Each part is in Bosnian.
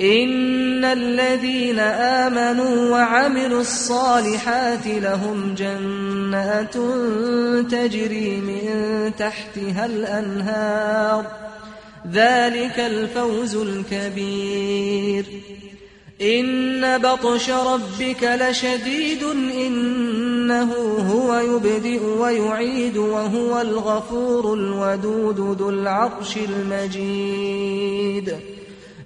إن الذين آمنوا وعملوا الصالحات لهم جنات تجري من تحتها الأنهار ذلك الفوز الكبير. إن بطش ربك لشديد إنه هو يبدئ ويعيد وهو الغفور الودود ذو العرش المجيد.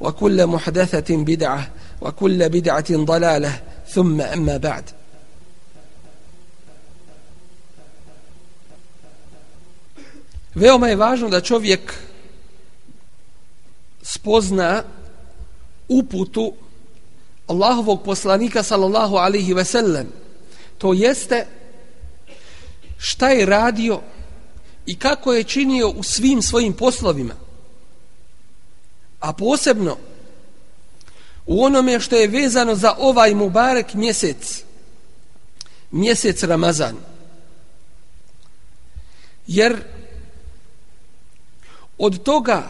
وكل محدثة بدعة وكل بدعة ضلالة ثم أما بعد Veoma je važno da čovjek spozna uputu Allahovog poslanika sallallahu alaihi ve sellem. To jeste šta je radio i kako je činio u svim svojim poslovima. A posebno u onome što je vezano za ovaj Mubarek mjesec, mjesec Ramazan. Jer od toga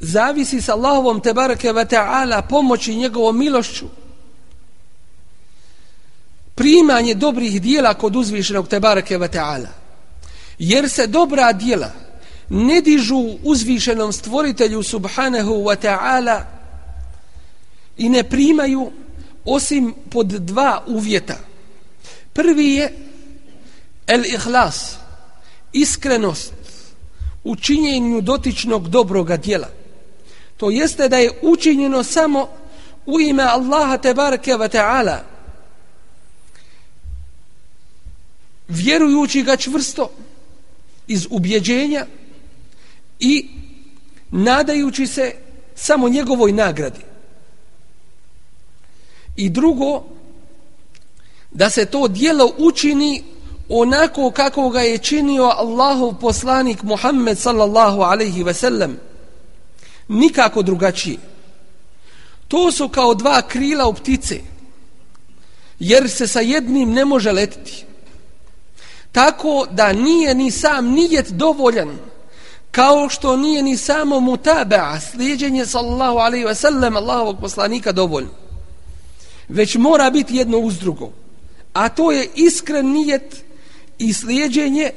zavisi sa Allahovom tebareke ve ta'ala pomoći njegovom milošću primanje dobrih dijela kod uzvišenog tebareke ve ta'ala jer se dobra dijela ne dižu uzvišenom stvoritelju subhanahu wa ta'ala i ne primaju osim pod dva uvjeta prvi je el ihlas iskrenost u činjenju dotičnog dobroga dijela. To jeste da je učinjeno samo u ime Allaha tebareke wa ta'ala vjerujući ga čvrsto iz ubjeđenja i nadajući se samo njegovoj nagradi. I drugo, da se to dijelo učini onako kako ga je činio Allahov poslanik Muhammed sallallahu alaihi ve sellem nikako drugačije. To su kao dva krila u ptice, jer se sa jednim ne može letiti. Tako da nije ni sam nijet dovoljan, kao što nije ni samo mutaba'a, slijedjenje sallallahu alaihi ve sellem Allahovog poslanika dovoljno. Već mora biti jedno uz drugo. A to je iskren nijet i slijedjenje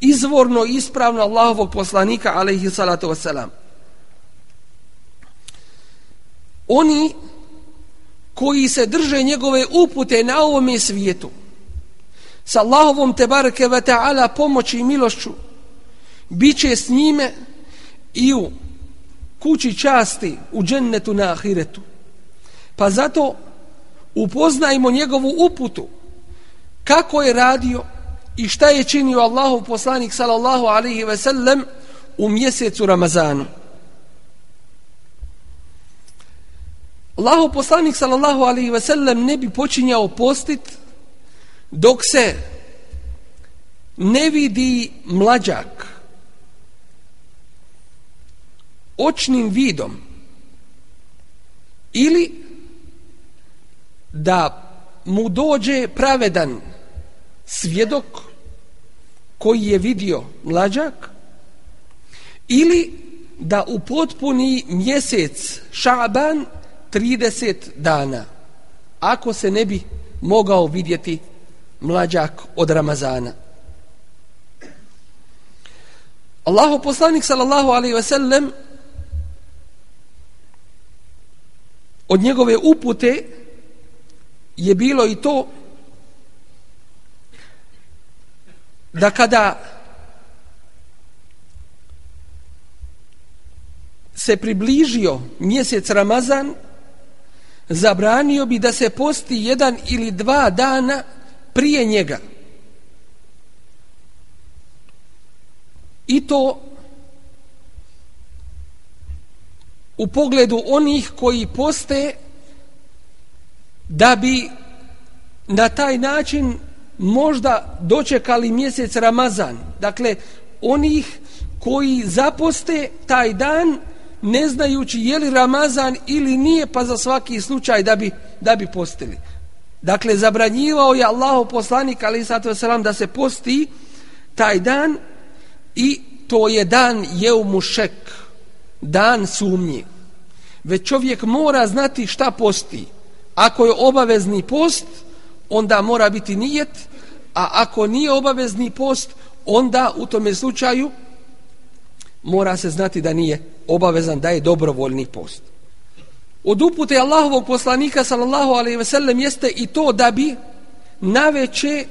izvorno ispravno Allahovog poslanika alaihi salatu wasalam. Oni koji se drže njegove upute na ovome svijetu sa Allahovom tebareke ve ta'ala pomoći i milošću bit će s njime i u kući časti u džennetu na ahiretu. Pa zato upoznajmo njegovu uputu kako je radio i šta je činio Allahov poslanik sallallahu alaihi ve sellem u mjesecu Ramazanu. Allahov poslanik sallallahu alaihi ve sellem ne bi počinjao postit dok se ne vidi mlađak očnim vidom ili da mu dođe pravedan svjedok koji je vidio mlađak ili da u potpuni mjesec šaban 30 dana ako se ne bi mogao vidjeti mlađak od Ramazana. Allahu poslanik sallallahu alaihi ve sellem od njegove upute je bilo i to da kada se približio mjesec Ramazan zabranio bi da se posti jedan ili dva dana prije njega. I to u pogledu onih koji poste da bi na taj način možda dočekali mjesec Ramazan. Dakle, onih koji zaposte taj dan ne znajući je li Ramazan ili nije pa za svaki slučaj da bi, da bi postili. Dakle, zabranjivao je Allahu poslanik ali sato selam da se posti taj dan i to je dan jeumušek, dan sumnji. Već čovjek mora znati šta posti. Ako je obavezni post, onda mora biti nijet, a ako nije obavezni post, onda u tome slučaju mora se znati da nije obavezan, da je dobrovoljni post. Od upute Allahovog poslanika sallallahu alaihi ve sellem jeste i to da bi naveće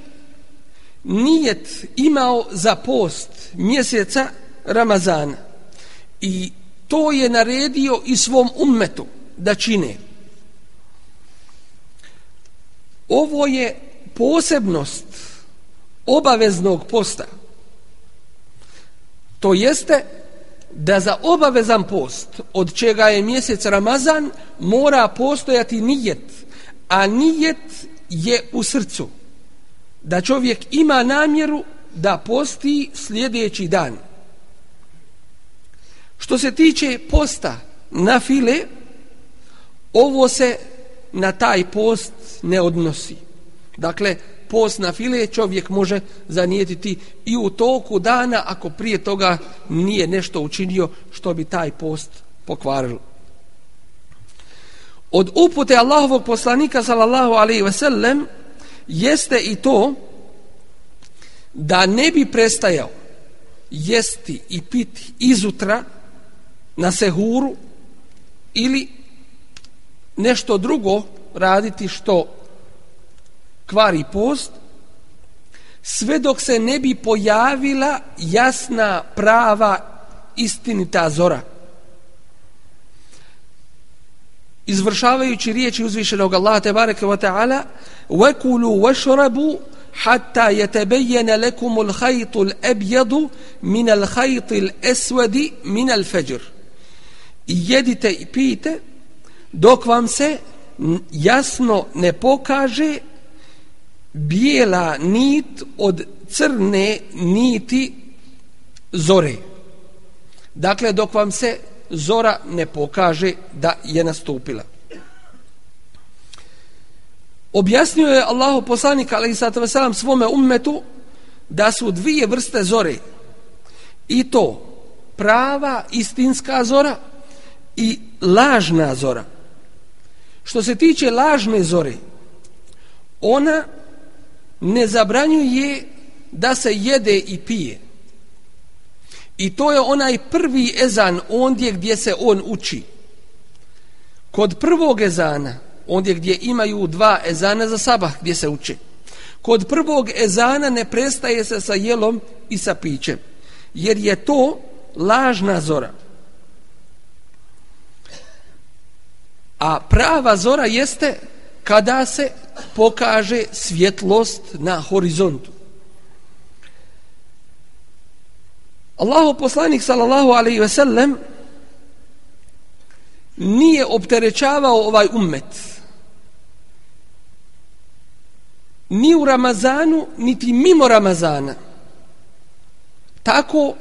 nijet imao za post mjeseca Ramazana. I to je naredio i svom ummetu da čine. Ovo je posebnost obaveznog posta. To jeste da za obavezan post, od čega je mjesec Ramazan, mora postojati nijet, a nijet je u srcu. Da čovjek ima namjeru da posti sljedeći dan. Što se tiče posta na file, ovo se na taj post ne odnosi. Dakle, post na file čovjek može zanijetiti i u toku dana ako prije toga nije nešto učinio što bi taj post pokvarilo. Od upute Allahovog poslanika sallallahu alaihi ve sellem jeste i to da ne bi prestajao jesti i piti izutra na sehuru ili nešto drugo raditi što kvari post sve dok se ne bi pojavila jasna prava istinita zora. Izvršavajući riječi uzvišenog Allaha te bareke ve taala wakulu washrabu hatta yatabayyana lakum al-khayt al-abyad min al-khayt al-aswad min al-fajr jedite i pijte dok vam se jasno ne pokaže bijela nit od crne niti zore. Dakle, dok vam se zora ne pokaže da je nastupila. Objasnio je Allahu poslanik alejhi salatu vesselam svome ummetu da su dvije vrste zore. I to prava istinska zora i lažna zora. Što se tiče lažne zore, ona ne zabranjuje da se jede i pije. I to je onaj prvi ezan ondje gdje se on uči. Kod prvog ezana, ondje gdje imaju dva ezana za sabah gdje se uči. Kod prvog ezana ne prestaje se sa jelom i sa pićem. Jer je to lažna zora. A prava zora jeste kada se pokaže svjetlost na horizontu. Allahu poslanik sallallahu alejhi ve sellem nije opterećavao ovaj ummet. Ni u Ramazanu niti mimo Ramazana. Tako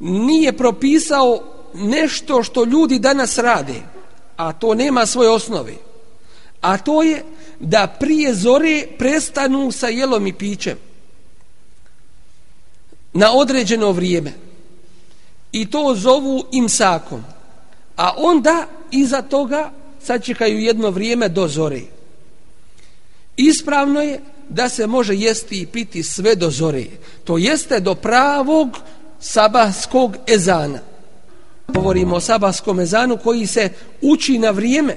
nije propisao nešto što ljudi danas rade a to nema svoje osnove. A to je da prije zore prestanu sa jelom i pićem. Na određeno vrijeme. I to zovu imsakom. A onda iza toga sačekaju jedno vrijeme do zore. Ispravno je da se može jesti i piti sve do zore. To jeste do pravog sabahskog ezana govorimo o sabahskom ezanu koji se uči na vrijeme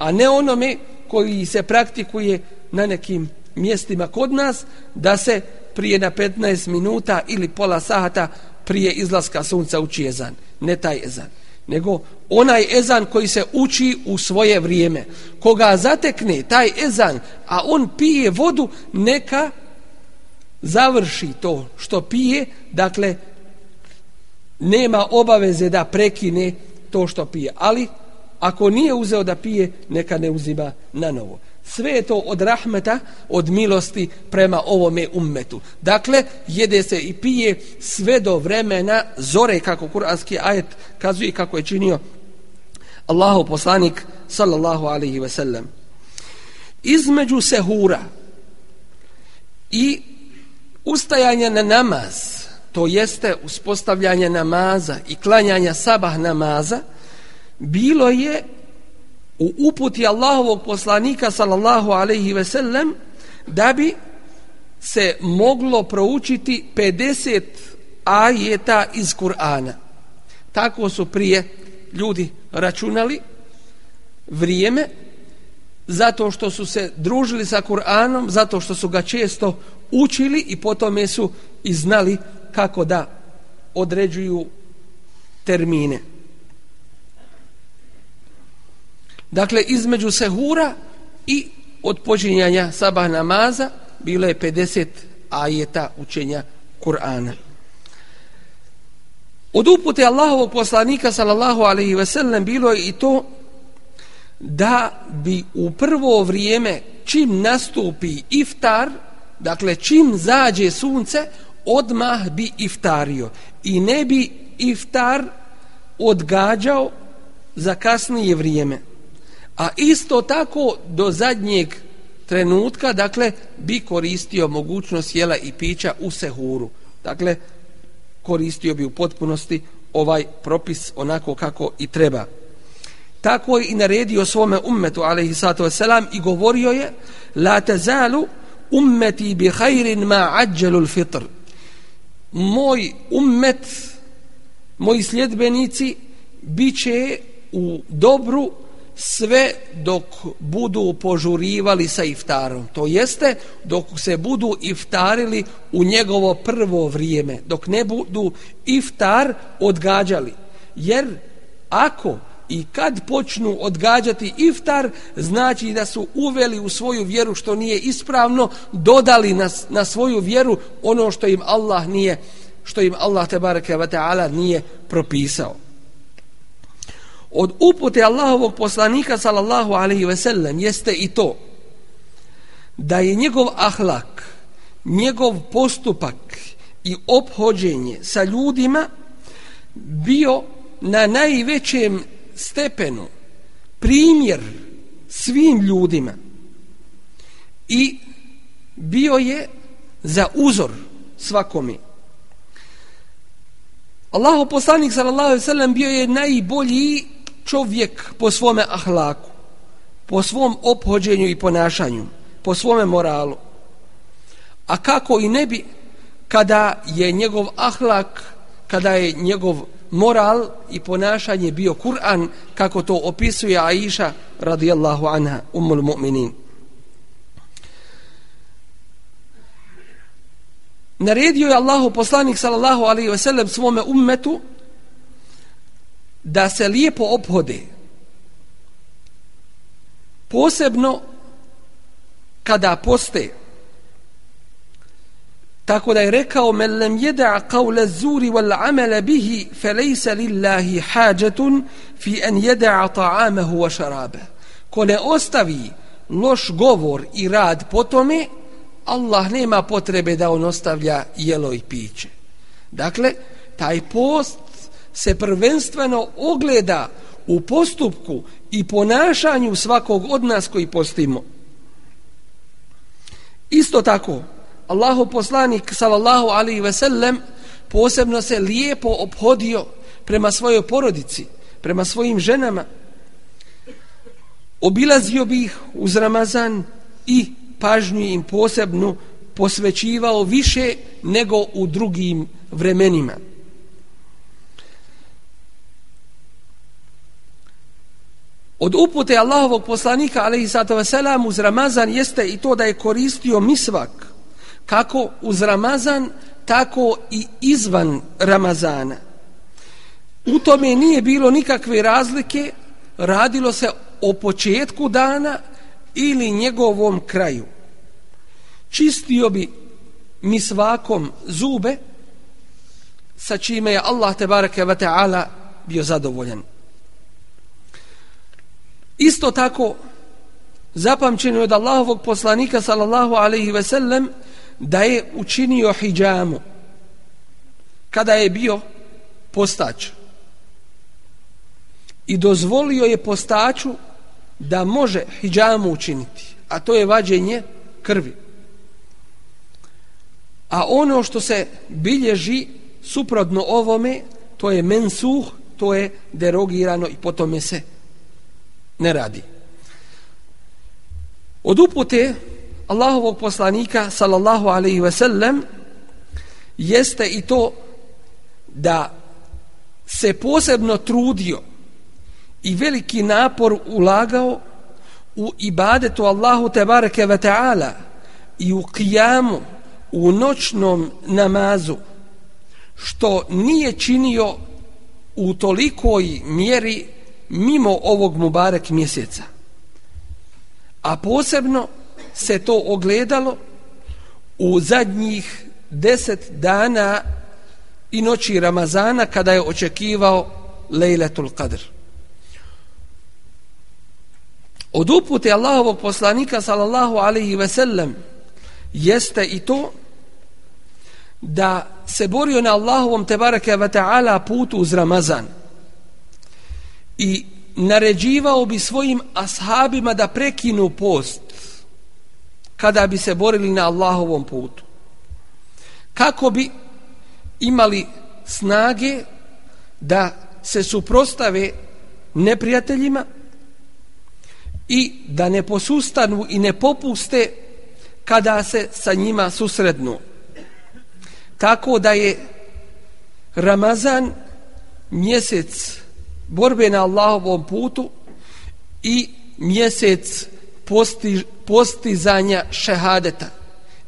a ne onome koji se praktikuje na nekim mjestima kod nas da se prije na 15 minuta ili pola sata prije izlaska sunca uči ezan. Ne taj ezan. Nego onaj ezan koji se uči u svoje vrijeme. Koga zatekne taj ezan, a on pije vodu, neka završi to što pije, dakle, nema obaveze da prekine to što pije. Ali, ako nije uzeo da pije, neka ne uzima na novo sve je to od rahmeta, od milosti prema ovome ummetu. Dakle, jede se i pije sve do vremena zore, kako kuranski ajet kazuje kako je činio Allahu poslanik, sallallahu alaihi ve sellem. Između sehura i ustajanja na namaz, to jeste uspostavljanje namaza i klanjanja sabah namaza, bilo je u uputi Allahovog poslanika sallallahu alaihi ve sellem da bi se moglo proučiti 50 ajeta iz Kur'ana. Tako su prije ljudi računali vrijeme zato što su se družili sa Kur'anom, zato što su ga često učili i potom su i znali kako da određuju termine. Dakle, između sehura i od počinjanja sabah namaza bilo je 50 ajeta učenja Kur'ana. Od upute Allahovog poslanika sallallahu alaihi ve sellem bilo je i to da bi u prvo vrijeme čim nastupi iftar, dakle čim zađe sunce, odmah bi iftario i ne bi iftar odgađao za kasnije vrijeme a isto tako do zadnjeg trenutka, dakle, bi koristio mogućnost jela i pića u sehuru. Dakle, koristio bi u potpunosti ovaj propis onako kako i treba. Tako je i naredio svome ummetu, alaihi sato wasalam, i govorio je, la tazalu ummeti bi hajrin ma ađelu fitr. Moj ummet, moji sljedbenici, bit će u dobru sve dok budu požurivali sa iftarom. To jeste dok se budu iftarili u njegovo prvo vrijeme. Dok ne budu iftar odgađali. Jer ako i kad počnu odgađati iftar, znači da su uveli u svoju vjeru što nije ispravno, dodali na, na svoju vjeru ono što im Allah nije što im Allah te bareke ve taala nije propisao. Od upute Allahovog poslanika sallallahu alejhi ve sellem jeste i to da je njegov ahlak, njegov postupak i obhođenje sa ljudima bio na najvećem stepenu primjer svim ljudima i bio je za uzor svakome. Allahu poslanik sallallahu alejhi ve sellem bio je najbolji čovjek po svome ahlaku, po svom ophođenju i ponašanju, po svome moralu. A kako i ne bi kada je njegov ahlak, kada je njegov moral i ponašanje bio Kur'an, kako to opisuje Aisha radijallahu anha, umul mu'minin. Naredio je Allahu poslanik sallallahu alaihi ve sellem svome ummetu da se lijepo ophode. Posebno kada poste. Tako da je rekao men lem jeda qawla zuri wal amala bihi fe lillahi hajatun fi an yada ta'amahu wa sharabahu. Ko ne ostavi loš govor i rad po tome, Allah nema potrebe da on ostavlja jelo i piće. Dakle, taj post se prvenstveno ogleda u postupku i ponašanju svakog od nas koji postimo. Isto tako, Allahu poslanik sallallahu alaihi ve sellem posebno se lijepo obhodio prema svojoj porodici, prema svojim ženama. Obilazio bi ih uz Ramazan i pažnju im posebnu posvećivao više nego u drugim vremenima. Od upute Allahovog poslanika alaihi sato wasalam uz Ramazan jeste i to da je koristio misvak kako uz Ramazan tako i izvan Ramazana. U tome nije bilo nikakve razlike, radilo se o početku dana ili njegovom kraju. Čistio bi mi svakom zube sa čime je Allah te bareke ve taala bio zadovoljan. Isto tako zapamćeno je od Allahovog poslanika sallallahu alejhi ve sellem da je učinio hijjamu kada je bio postač i dozvolio je postaču da može hijjamu učiniti, a to je vađenje krvi. A ono što se bilježi suprotno ovome, to je mensuh, to je derogirano i potom se ne radi. Od upute Allahovog poslanika, sallallahu alaihi ve sellem, jeste i to da se posebno trudio i veliki napor ulagao u ibadetu Allahu tebareke ve ta'ala i u kijamu u noćnom namazu što nije činio u tolikoj mjeri mimo ovog Mubarek mjeseca. A posebno se to ogledalo u zadnjih deset dana i noći Ramazana kada je očekivao Lejletul Qadr. Od upute Allahovog poslanika sallallahu alaihi ve sellem jeste i to da se borio na Allahovom tebareke ve ta'ala putu uz Ramazan i naređivao bi svojim ashabima da prekinu post kada bi se borili na Allahovom putu kako bi imali snage da se suprostave neprijateljima i da ne posustanu i ne popuste kada se sa njima susrednu. Tako da je Ramazan mjesec borbe na Allahovom putu i mjesec posti, postizanja šehadeta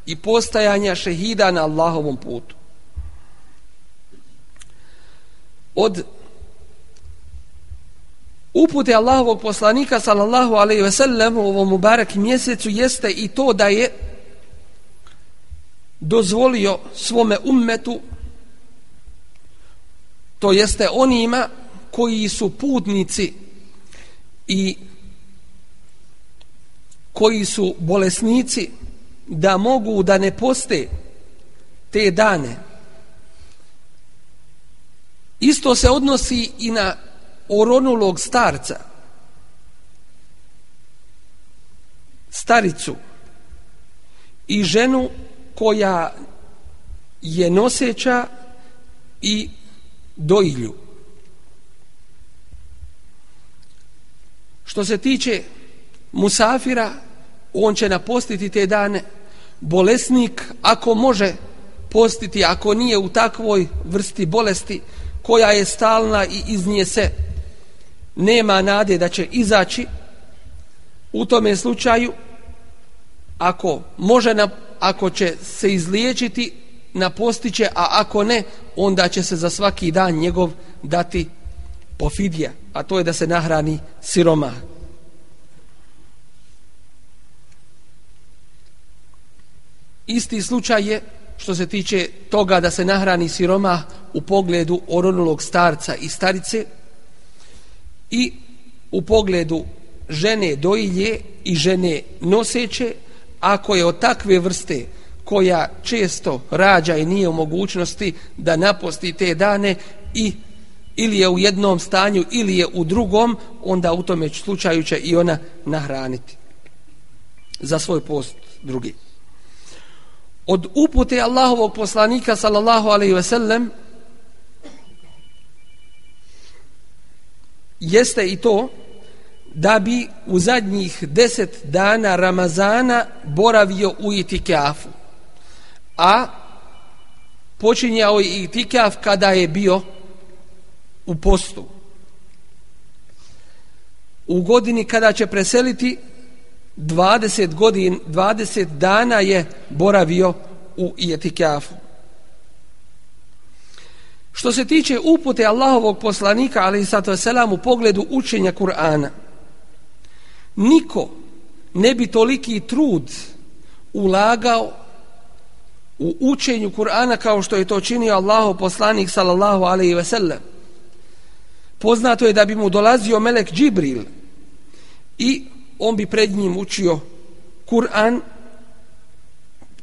i postajanja šehida na Allahovom putu. Od upute Allahovog poslanika sallallahu alaihi ve sellem u ovom mubarak mjesecu jeste i to da je dozvolio svome ummetu to jeste onima koji su putnici i koji su bolesnici da mogu da ne poste te dane Isto se odnosi i na oronulog starca, staricu i ženu koja je noseća i doilju. Što se tiče musafira, on će napostiti te dane. Bolesnik, ako može postiti, ako nije u takvoj vrsti bolesti, koja je stalna i iz nje se nema nade da će izaći, u tome slučaju, ako može, na, ako će se izliječiti, napostiće, a ako ne, onda će se za svaki dan njegov dati pofidija, a to je da se nahrani siroma. Isti slučaj je što se tiče toga da se nahrani siroma u pogledu oronulog starca i starice i u pogledu žene dojilje i žene noseće, ako je od takve vrste koja često rađa i nije u mogućnosti da naposti te dane i ili je u jednom stanju ili je u drugom, onda u tome slučaju će i ona nahraniti za svoj post drugi. Od upute Allahovog poslanika sallallahu alaihi ve sellem jeste i to da bi u zadnjih deset dana Ramazana boravio u itikafu. A počinjao je itikaf kada je bio u postu. U godini kada će preseliti 20 godin, 20 dana je boravio u etikafu. Što se tiče upute Allahovog poslanika, ali i sato selam, u pogledu učenja Kur'ana, niko ne bi toliki trud ulagao u učenju Kur'ana kao što je to činio Allahov poslanik sallallahu alaihi ve sellem. Poznato je da bi mu dolazio melek Džibril i on bi pred njim učio Kur'an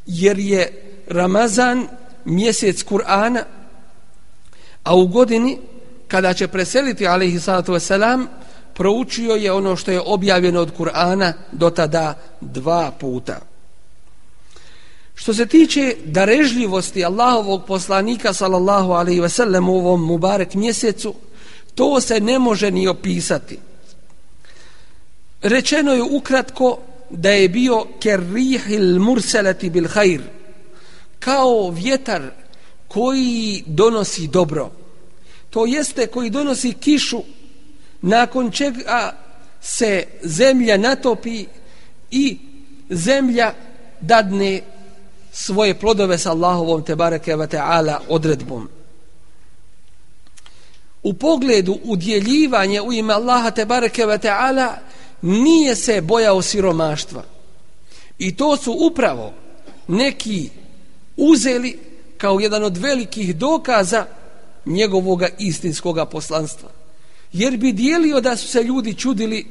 jer je Ramazan mjesec Kur'ana a u godini kada će preseliti alaihi salatu wasalam proučio je ono što je objavljeno od Kur'ana do tada dva puta. Što se tiče darežljivosti Allahovog poslanika sallallahu alaihi wasallam u ovom Mubarek mjesecu, to se ne može ni opisati. Rečeno je ukratko da je bio kerrihil murselati bil hajr, kao vjetar koji donosi dobro. To jeste koji donosi kišu nakon čega se zemlja natopi i zemlja dadne svoje plodove sa Allahovom te bareke ve taala odredbom. U pogledu udjeljivanja u ime Allaha te bareke ve taala nije se bojao siromaštva. I to su upravo neki uzeli kao jedan od velikih dokaza njegovog istinskog poslanstva. Jer bi dijelio da su se ljudi čudili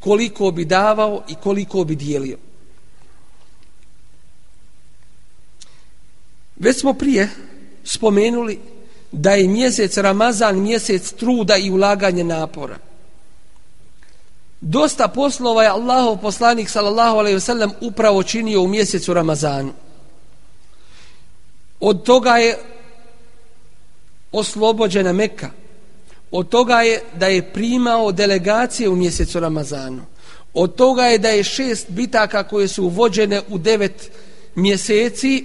koliko bi davao i koliko bi dijelio. Već smo prije spomenuli da je mjesec Ramazan mjesec truda i ulaganje napora. Dosta poslova je Allahov poslanik sallallahu alejhi ve sellem upravo činio u mjesecu Ramazanu. Od toga je oslobođena Mekka. Od toga je da je primao delegacije u mjesecu Ramazanu. Od toga je da je šest bitaka koje su uvođene u devet mjeseci,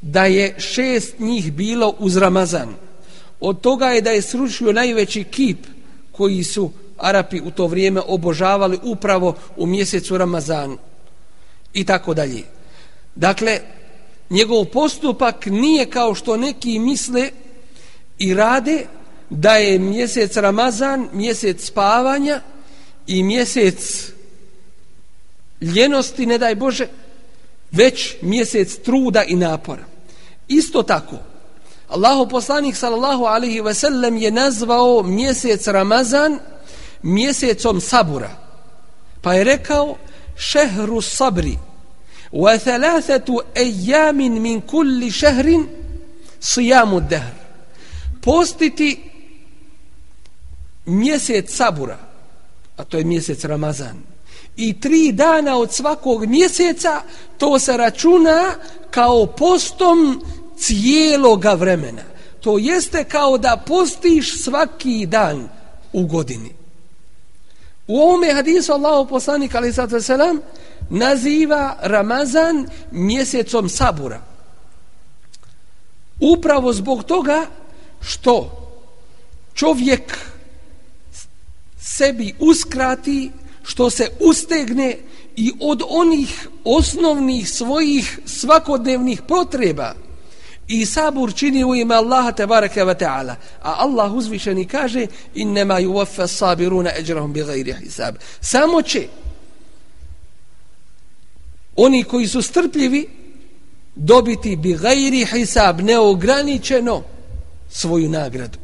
da je šest njih bilo uz Ramazan. Od toga je da je srušio najveći kip koji su Arapi u to vrijeme obožavali upravo u mjesecu Ramazanu. I tako dalje. Dakle, njegov postupak nije kao što neki misle i rade da je mjesec Ramazan mjesec spavanja i mjesec ljenosti, ne daj Bože, već mjesec truda i napora. Isto tako, Allahu poslanik sallallahu alaihi ve sellem je nazvao mjesec Ramazan mjesecom sabura. Pa je rekao šehru sabri wa thalathatu ejamin min kulli šehrin sijamu dehr. postiti mjesec sabura, a to je mjesec Ramazan, i tri dana od svakog mjeseca, to se računa kao postom cijeloga vremena. To jeste kao da postiš svaki dan u godini. U ovome hadisu Allahu poslanik ali sada selam naziva Ramazan mjesecom sabura. Upravo zbog toga što čovjek sebi uskrati, što se ustegne i od onih osnovnih svojih svakodnevnih potreba i sabur čini u ime Allaha tebareke ve taala a Allah uzvišeni kaže innema yuwaffa sabiruna ajrahum bighairi hisab. Samo će oni koji su strpljivi dobiti bighayri hisab neograničeno svoju nagradu.